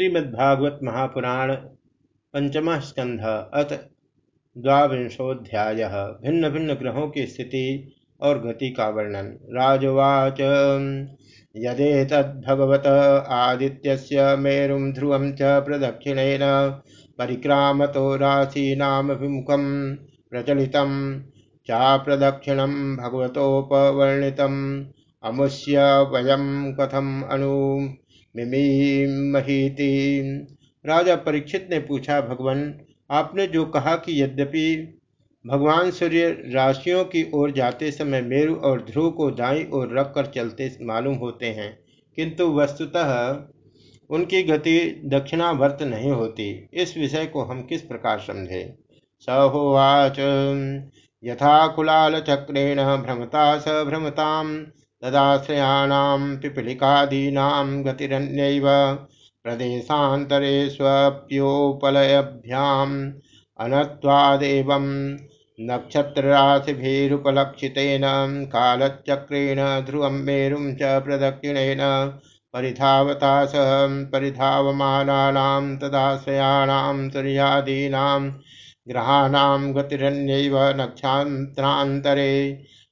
श्रीमद्भागवत महापुराण पंचम स्कंध अथ द्वांशोध्याय भिन्न भिन्न ग्रहों की स्थिति और गति का वर्णन। राजवाच यदे तद्भगवत आदित्य मेरु ध्रुव च प्रदक्षिण परिक्रामतो राशीनाभिमुखम प्रचलित। चा प्रदक्षिण भगवतोपवर्णित अमुष्य वयम कथम अनु मिमीमहीति राजा परीक्षित ने पूछा, भगवान, आपने जो कहा कि यद्यपि भगवान सूर्य राशियों की ओर जाते समय मेरु और ध्रुव को दाई ओर रखकर चलते मालूम होते हैं, किंतु वस्तुतः उनकी गति दक्षिणावर्त नहीं होती। इस विषय को हम किस प्रकार समझे? सहोवाच। यथा कुलाल चक्रेण भ्रमता स भ्रमताम। तदाश्रयाणां पिपीलिकादीनां गतिरन्यैव प्रदेशान्तरेष्वप्योपलयभ्याम् अनत्वादेवं नक्षत्रराशिभिरुपलक्षितेन कालचक्रेण ध्रुवं मेरुं च प्रदक्षिणेन परिधावता सह परिधावमानानां तदाश्रयाणां सूर्यादीनां ग्रहाणां गतिरन्यैव नक्षत्रान्तरे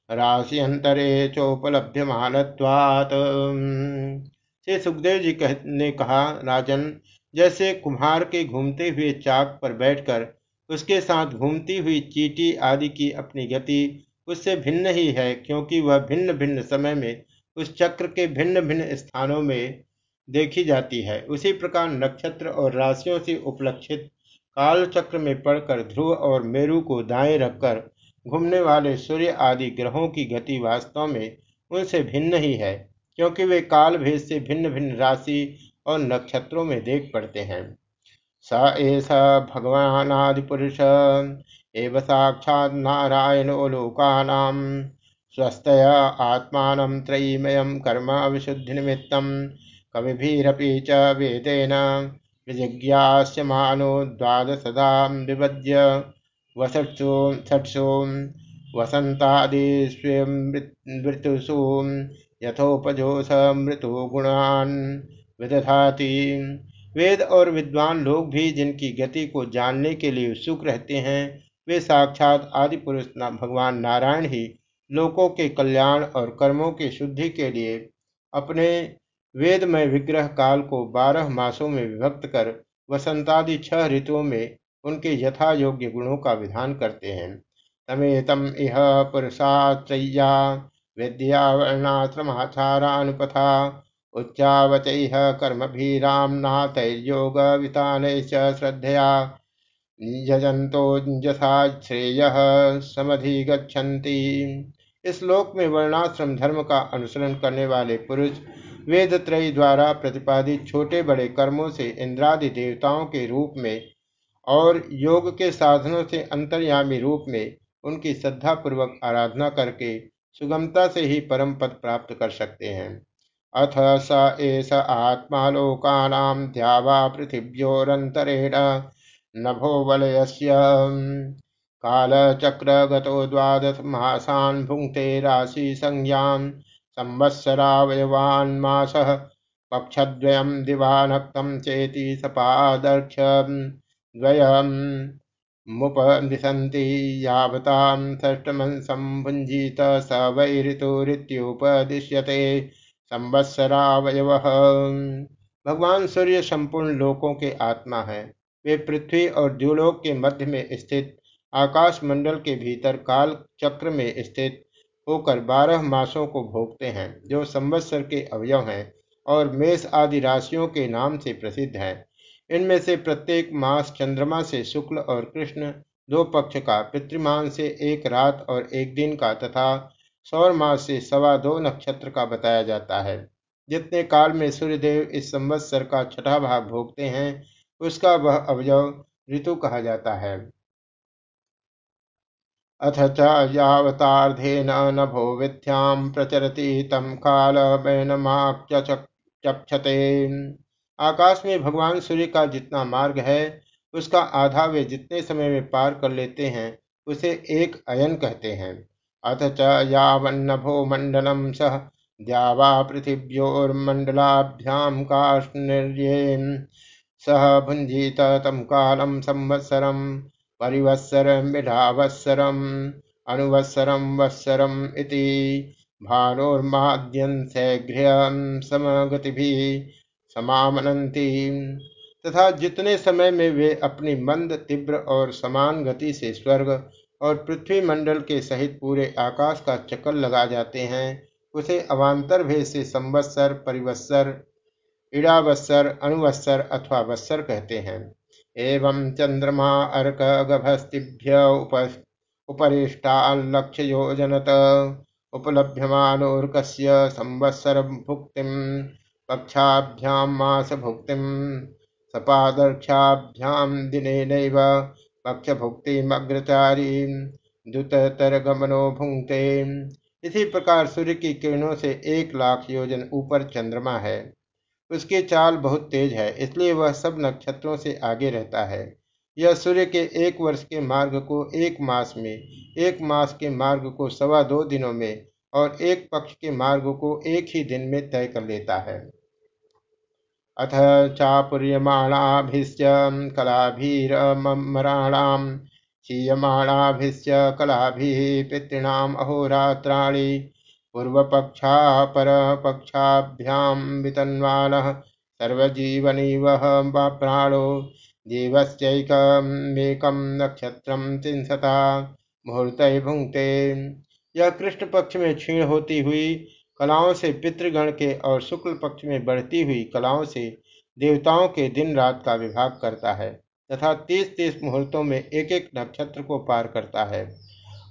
राशियंतरे चोपलभ्यमानत्वात्। श्री सुखदेव जी कह, ने कहा राजन जैसे कुम्हार के घूमते हुए चाक पर बैठकर उसके साथ घूमती हुई चीटी आदि की अपनी गति उससे भिन्न ही है क्योंकि वह भिन्न भिन्न समय में उस चक्र के भिन्न भिन्न स्थानों में देखी जाती है। उसी प्रकार नक्षत्र और राशियों से उपलक्षित काल चक्र में पड़कर ध्रुव और मेरु को दाएँ रखकर घूमने वाले सूर्य आदि ग्रहों की गति वास्तव में उनसे भिन्न ही है, क्योंकि वे काल भेद से भिन्न भिन्न राशि और नक्षत्रों में देख पड़ते हैं। स ऐसा भगवानादि पुरुष एव साक्षात नारायणो लोकानाम स्वस्थय आत्मान त्रयीमयम कर्म विशुद्धि निमित्त कविभिरपि च वेदेन विजिज्ञास्यमानो द्वादशदा विभज्य वसत्सु छठसु वसंतादिष्वृतुषु यथोपजोष मृतु गुणान विदधाति। वेद और विद्वान लोग भी जिनकी गति को जानने के लिए उत्सुक रहते हैं, वे साक्षात आदि पुरुष ना, भगवान नारायण ही लोकों के कल्याण और कर्मों की शुद्धि के लिए अपने वेदमय विग्रह काल को बारह मासों में विभक्त कर वसंतादि छह ऋतुओं में उनके यथा योग्य गुणों का विधान करते हैं। तमेतम इह पुरुषात्रय्या विद्या उच्चावच कर्म भी भीरामनाथैर्योग वितान श्रद्धया। यजंतो जसा श्रेय समधिगछन्ति इस लोक में वर्णाश्रम धर्म का अनुसरण करने वाले पुरुष वेद त्रय द्वारा प्रतिपादित छोटे बड़े कर्मों से इंद्रादि देवताओं के रूप में और योग के साधनों से अंतर्यामी रूप में उनकी श्रद्धा पूर्वक आराधना करके सुगमता से ही परम पद प्राप्त कर सकते हैं। अथ स एष आत्मा लोकानां ध्यावा पृथिव्योरन्तरेण नभो वलयस्य। कालचक्रगतो द्वादश मासान् भुङ्क्ते राशिसंज्ञां संवत्सरावयवान् मासः पक्षद्वयं दिवानक्तं चेति सपादर्क्षद्वयम् मुपनिषन्ति स वै ऋतुरित्युपदिश्यते संवत्सरावयव। भगवान सूर्य संपूर्ण लोकों के आत्मा है। वे पृथ्वी और द्युलोक के मध्य में स्थित आकाश मंडल के भीतर काल चक्र में स्थित होकर बारह मासों को भोगते हैं, जो संवत्सर के अवयव हैं और मेष आदि राशियों के नाम से प्रसिद्ध हैं। इनमें से प्रत्येक मास चंद्रमा से शुक्ल और कृष्ण, दो पक्ष का पितृमान से एक रात और एक दिन का तथा सौर मास से सवा दो नक्षत्र का बताया जाता है। जितने काल में सूर्यदेव इस संवत्सर का छठा भाग भोगते हैं, उसका वह अवयव ऋतु कहा जाता है। अथ च यावतार्धेन नभो विद्याम प्रचरति तम काल चक्षते आकाश में भगवान सूर्य का जितना मार्ग है, उसका आधा वे जितने समय में पार कर लेते हैं, उसे एक अयन कहते हैं। अथ च यावन्नभो मंडलम सह द्यावा पृथिव्योर्मंडलाभ्याम काष्णिर्ये सह भुञ्जीत तं कालं संवत्सरं परिवत्सरमिढावत्सरम् अनुवत्सरं वत्सरम् इति। भानोर्माद्यंसैघ्र्यं समगतिभिः। समामनन्ति तथा जितने समय में वे अपनी मंद, तीव्र और समान गति से स्वर्ग और पृथ्वी मंडल के सहित पूरे आकाश का चक्कर लगा जाते हैं, उसे अवान्तर भेद से संवत्सर, परिवत्सर, इड़ावत्सर, अनुवत्सर अथवा वत्सर कहते हैं। एवं चंद्रमा अर्क गभस्तिभ्य उप उपरिष्टाल्लक्ष्ययोजनत उपलभ्यमानोर्कस्य संवत्सर भुक्तिम पक्षाभ्यां मास भुक्तिम सपादर्क्षाभ्याम दिनेनैव पक्षभुक्तिमग्रचारी द्युतरगमनो भुंगते इसी प्रकार सूर्य की किरणों से एक लाख योजन ऊपर चंद्रमा है। उसकी चाल बहुत तेज है, इसलिए वह सब नक्षत्रों से आगे रहता है। यह सूर्य के एक वर्ष के मार्ग को एक मास में, एक मास के मार्ग को सवा दो दिनों में और एक पक्ष के मार्ग को एक ही दिन में तय कर लेता है। अथ चापुर्यमाणाभिश्च कलाभिरमराणाम् क्षीयमाणाभिश्च कलाभिः पितॄणाम् अहोरात्राणि पूर्वपक्षापरपक्षाभ्यां वितन्वानः सर्वजीवनीवः प्राणो जीवश्चैकमेकं नक्षत्रं तिंसता मुहूर्त भुंगते यह कृष्ण में क्षीण होती हुई कलाओं से पितृगण के और शुक्ल पक्ष में बढ़ती हुई कलाओं से देवताओं के दिन रात का विभाग करता है तथा तीस तीस मुहूर्तों में एक एक नक्षत्र को पार करता है।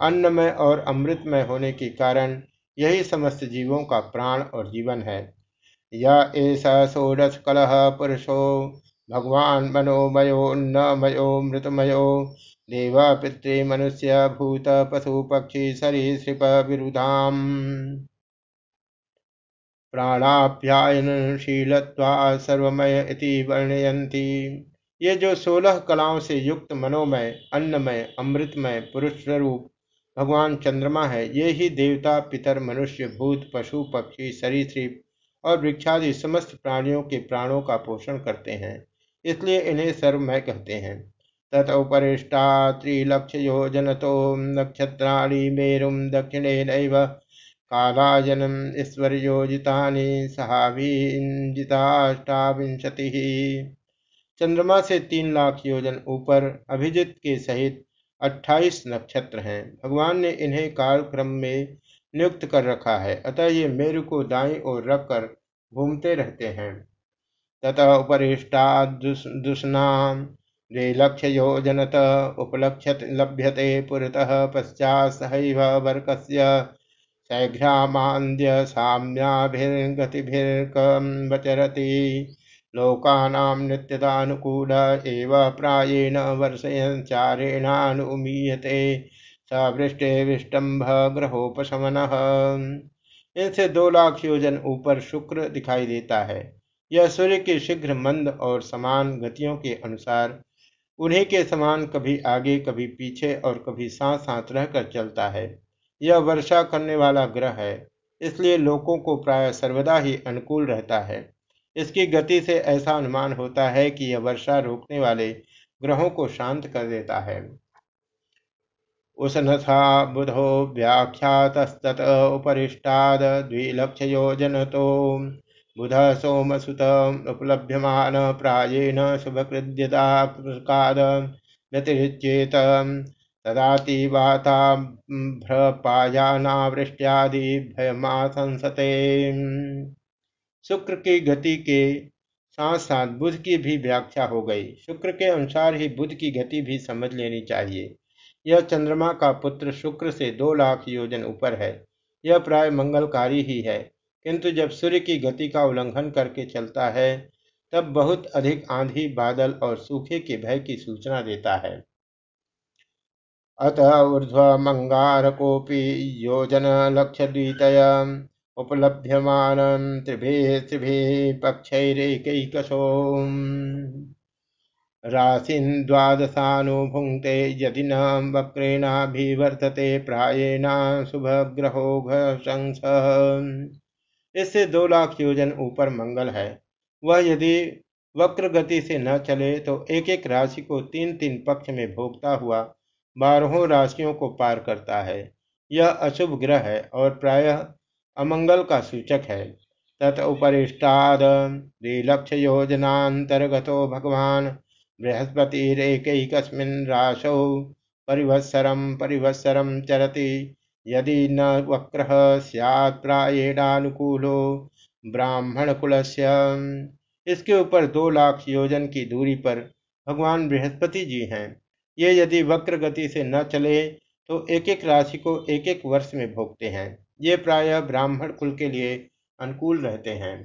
अन्नमय और अमृतमय होने के कारण यही समस्त जीवों का प्राण और जीवन है। या ऐसा षोडश कलह पुरुषो, भगवान मनोमयो नमयो मृतमयो, देवा पितृ मनुष्य, भूत, पशु पक्षी सरीसृप विरुधाम। प्राणाप्यायनशीलत्वा सर्वमय इति वर्णयन्ति। ये जो सोलह कलाओं से युक्त मनोमय, अन्नमय, अमृतमय पुरुष स्वरूप भगवान चंद्रमा है, ये ही देवता, पितर, मनुष्य, भूत, पशु, पक्षी सरीसृप और वृक्षादि समस्त प्राणियों के प्राणों का पोषण करते हैं। इसलिए इन्हें सर्वमय कहते हैं। तत उपरिष्टा त्रिलक्ष योजन तो नक्षत्राणी मेरुम दक्षिणे कालाजनम ईश्वर्योजितानि सहाभिजिताष्टाविंशति चंद्रमा से तीन लाख योजन ऊपर अभिजित के सहित अट्ठाईस नक्षत्र हैं। भगवान ने इन्हें काल क्रम में नियुक्त कर रखा है, अतः ये मेरु को दाई ओर रखकर घूमते रहते हैं। ततः उपरिष्टा दुष्ना द्वे लक्ष्य योजनत उपलक्ष्य लभ्यते पुरतः पश्चात सहैव वर्कस्य शैघ्रामान्द्य साम्याभिर्गतिभिर्कवचरति लोकानां एव प्रायेण वर्षयचारेणानुमीयते स वृष्टे विष्टम्भ ग्रहोपशमनः। इनसे दो लाख योजन ऊपर शुक्र दिखाई देता है। यह सूर्य के शीघ्र मंद और समान गतियों के अनुसार उन्हीं के समान कभी आगे, कभी पीछे और कभी साथ साथ रहकर चलता है। यह वर्षा करने वाला ग्रह है, इसलिए लोगों को प्राय सर्वदा ही अनुकूल रहता है। इसकी गति से ऐसा अनुमान होता है कि यह वर्षा रोकने वाले ग्रहों को शांत कर देता है। उसनथा बुधो व्याख्यातस्तत उपरिष्टाद द्विलक्षयोजन तो बुध सोमसुत उपलभ्यमान प्रायेण शुभकृद्यदाकाद व्यतिरिच्येत। तदातिवाताभ्रपायानावृष्ट्यादि भयमाशंसते शुक्र की गति के साथ साथ बुध की भी व्याख्या हो गई। शुक्र के अनुसार ही बुध की गति भी समझ लेनी चाहिए। यह चंद्रमा का पुत्र शुक्र से दो लाख योजन ऊपर है। यह प्राय मंगलकारी ही है। किंतु जब सूर्य की गति का उल्लंघन करके चलता है, तब बहुत अधिक आंधी, बादल और सूखे के भय की सूचना देता है। अत ऊर्ध्वमङ्गारकोऽपि योजनलक्षद्वितय उपलभ्यमानं त्रिभिः त्रिभिः पक्षैरेकैकशो। राशिन् द्वादशानुभुङ्क्ते यदि न वक्रेणाभिवर्तते प्रायेण शुभग्रहो घंस इससे दो लाख योजन ऊपर मंगल है। वह यदि वक्र गति से न चले तो एक एक राशि को तीन तीन पक्ष में भोगता हुआ बारहों राशियों को पार करता है। यह अशुभ ग्रह है और प्रायः अमंगल का सूचक है। तत उपरिष्टाद योजनातर्गत भगवान बृहस्पतिरेकस्मिन् राशौ परिवत्सरम परिवत्सरम चरति। यदि न वक्र सैत् प्राएणानुकूलो ब्राह्मण कुलस्य इसके ऊपर दो लाख योजन की दूरी पर भगवान बृहस्पति जी हैं। ये यदि वक्र गति से न चले तो एक एक राशि को एक एक वर्ष में भोगते हैं। ये प्रायः ब्राह्मण कुल के लिए अनुकूल रहते हैं।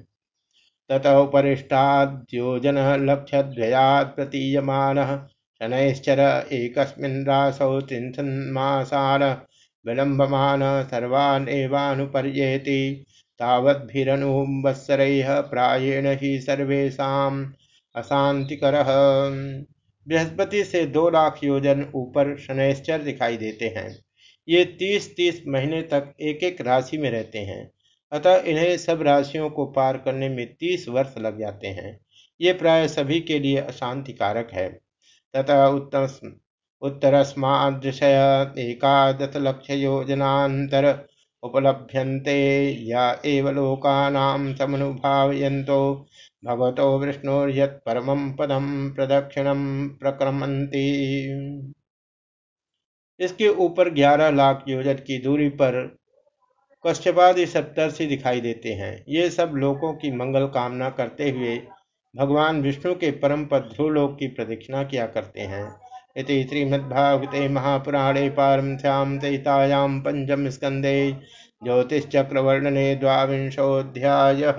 ततः उपरिष्टाद्योजन लक्षद्वयात् प्रतीयमानः शनैश्चर एकस्मिन् रासौ त्रिंशन्मासान विलम्बमान सर्वान् एवानुपर्येति तावद्भिरनुवत्सरैः प्रायेण ही सर्वेशम अशांतिकर बृहस्पति से दो लाख योजन ऊपर शनैश्चर दिखाई देते हैं। ये तीस तीस महीने तक एक एक राशि में रहते हैं। अतः इन्हें सब राशियों को पार करने में तीस वर्ष लग जाते हैं। ये प्राय सभी के लिए अशांति कारक है। तथा उत्तम उत्तरस्मादृशय एकादशलक्षयोजनान्तर उपलभ्यन्ते या एव लोकानां समनुभावयन्तो भगवतो विष्णुर्यत्परमं पदम प्रदक्षिणम प्रक्रमन्ति। इसके ऊपर ग्यारह लाख योजन की दूरी पर कश्यपादि सप्तर्षि दिखाई देते हैं। ये सब लोगों की मंगल कामना करते हुए भगवान विष्णु के परम पद ध्रुवलोक की प्रदक्षिणा किया करते हैं। इति श्रीमद्भागवते महापुराणे पारमश्याम सहितायां पंचम स्कंदे ज्योतिषचक्रवर्णने द्वांशोऽध्यायः